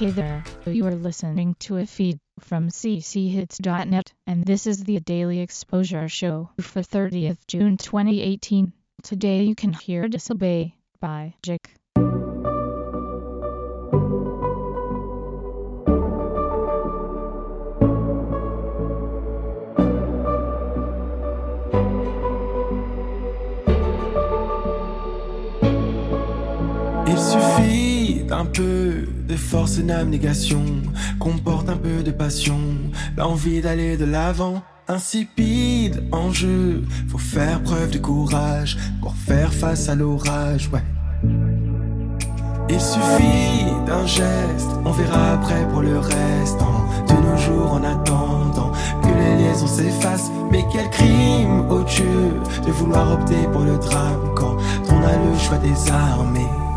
Hey there, you are listening to a feed from cchits.net, and this is the Daily Exposure Show for 30th June 2018. Today you can hear Disobey by Jake. Suffit d'un peu de force et d'abnégation, qu'on porte un peu de passion, l'envie d'aller de l'avant. Insipide en jeu, faut faire preuve de courage pour faire face à l'orage, ouais. Il suffit d'un geste, on verra après pour le reste. De nos jours en attendant que les liaisons s'effacent. Mais quel crime odieux de vouloir opter pour le drame quand on a le choix des armées.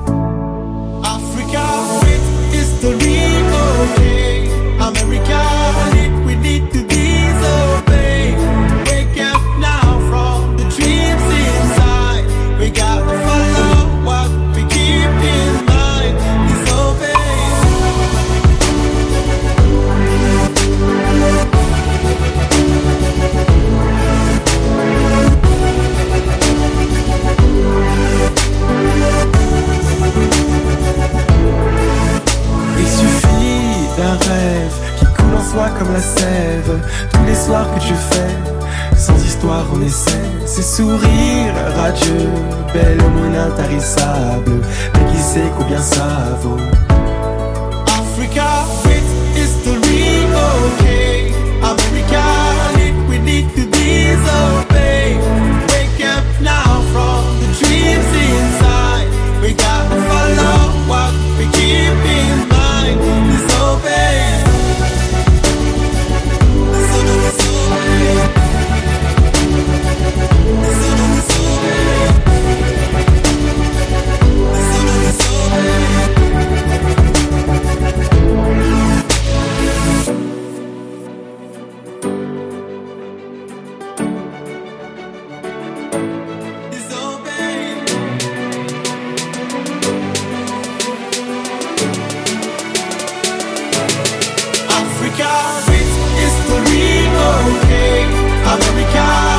Qui coule en soi comme la sève. Tous les soirs que tu fais, sans histoire on essaie. Ces sourires radieux, belle aumône intarissable. Sait combien ça vaut? Africa America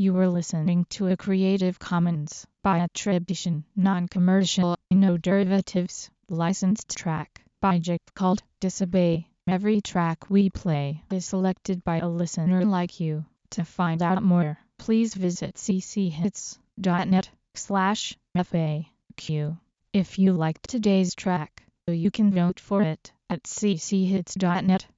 You were listening to a Creative Commons by attribution, non-commercial, no derivatives, licensed track by Jake called Disobey. Every track we play is selected by a listener like you. To find out more, please visit cchits.net slash FAQ. If you liked today's track, you can vote for it at cchits.net